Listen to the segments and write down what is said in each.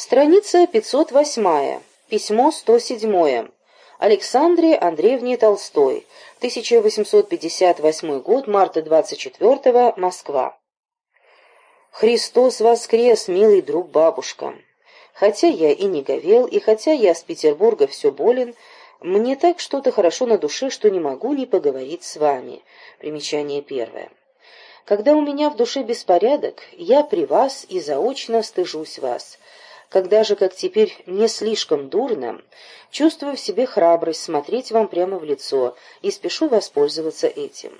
Страница 508. Письмо 107. Александре Андреевне Толстой. 1858 год, марта 24 Москва. Христос воскрес, милый друг бабушка. Хотя я и не говел, и хотя я с Петербурга все болен, мне так что-то хорошо на душе, что не могу не поговорить с вами. Примечание первое. Когда у меня в душе беспорядок, я при вас и заочно стыжусь вас. Когда же, как теперь, не слишком дурно, чувствую в себе храбрость смотреть вам прямо в лицо и спешу воспользоваться этим.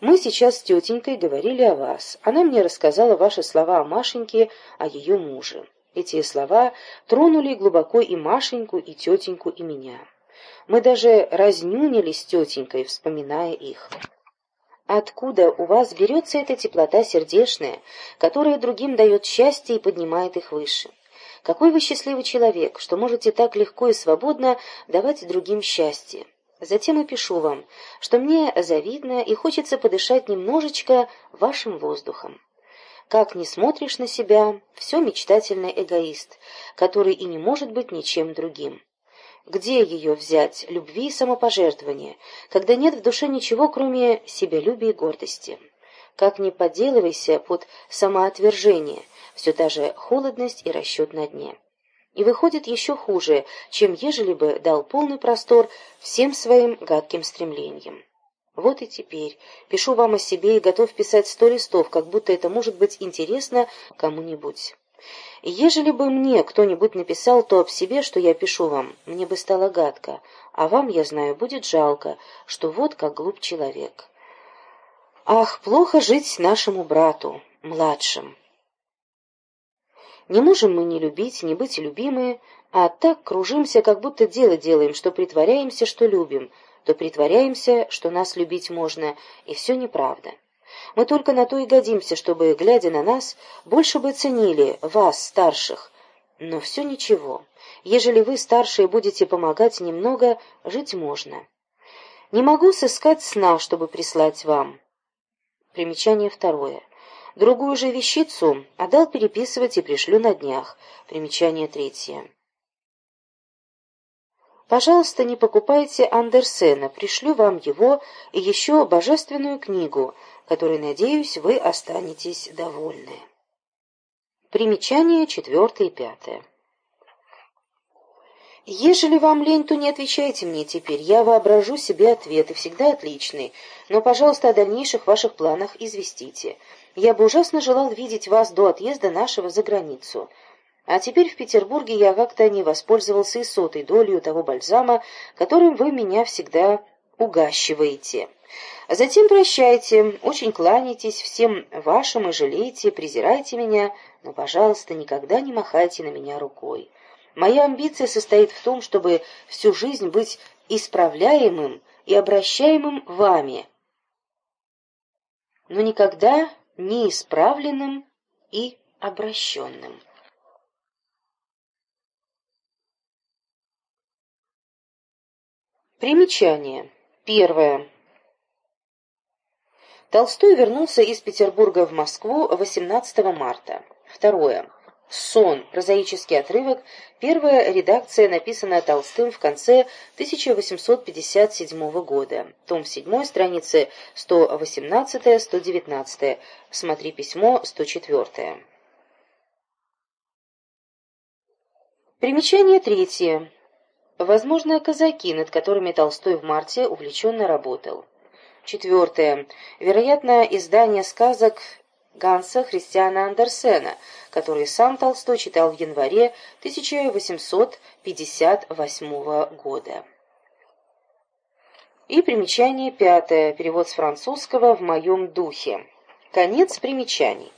Мы сейчас с тетенькой говорили о вас. Она мне рассказала ваши слова о Машеньке, о ее муже. Эти слова тронули глубоко и Машеньку, и тетеньку, и меня. Мы даже разнюнились с тетенькой, вспоминая их. Откуда у вас берется эта теплота сердечная, которая другим дает счастье и поднимает их выше? Какой вы счастливый человек, что можете так легко и свободно давать другим счастье. Затем и пишу вам, что мне завидно и хочется подышать немножечко вашим воздухом. Как ни смотришь на себя, все мечтательный эгоист, который и не может быть ничем другим. Где ее взять, любви и самопожертвования, когда нет в душе ничего, кроме себялюбия и гордости? Как ни подделывайся под самоотвержение – все та же холодность и расчет на дне. И выходит еще хуже, чем ежели бы дал полный простор всем своим гадким стремлениям. Вот и теперь пишу вам о себе и готов писать сто листов, как будто это может быть интересно кому-нибудь. Ежели бы мне кто-нибудь написал то об себе, что я пишу вам, мне бы стало гадко, а вам, я знаю, будет жалко, что вот как глуп человек. Ах, плохо жить нашему брату, младшим. Не можем мы не любить, не быть любимые, а так кружимся, как будто дело делаем, что притворяемся, что любим, то притворяемся, что нас любить можно, и все неправда. Мы только на то и годимся, чтобы, глядя на нас, больше бы ценили вас, старших. Но все ничего. Ежели вы, старшие, будете помогать немного, жить можно. Не могу сыскать сна, чтобы прислать вам. Примечание второе. Другую же вещицу отдал переписывать и пришлю на днях. Примечание третье. Пожалуйста, не покупайте Андерсена, пришлю вам его и еще божественную книгу, которой, надеюсь, вы останетесь довольны. Примечание четвертое и пятое. Ежели вам лень, то не отвечайте мне теперь. Я воображу себе ответы, всегда отличные. Но, пожалуйста, о дальнейших ваших планах известите. Я бы ужасно желал видеть вас до отъезда нашего за границу. А теперь в Петербурге я как-то не воспользовался и сотой долей того бальзама, которым вы меня всегда угащиваете. Затем прощайте, очень кланяйтесь всем вашим и жалейте, презирайте меня, но, пожалуйста, никогда не махайте на меня рукой. Моя амбиция состоит в том, чтобы всю жизнь быть исправляемым и обращаемым вами, но никогда неисправленным и обращенным. Примечание. Первое. Толстой вернулся из Петербурга в Москву 18 марта. Второе. «Сон. Прозаический отрывок. Первая редакция, написанная Толстым в конце 1857 года. Том 7, страницы 118-119. Смотри письмо 104. Примечание третье. Возможно, казаки, над которыми Толстой в марте увлеченно работал. Четвертое. Вероятно, издание сказок Ганса Христиана Андерсена, который сам Толстой читал в январе 1858 года. И примечание пятое, перевод с французского «В моем духе». Конец примечаний.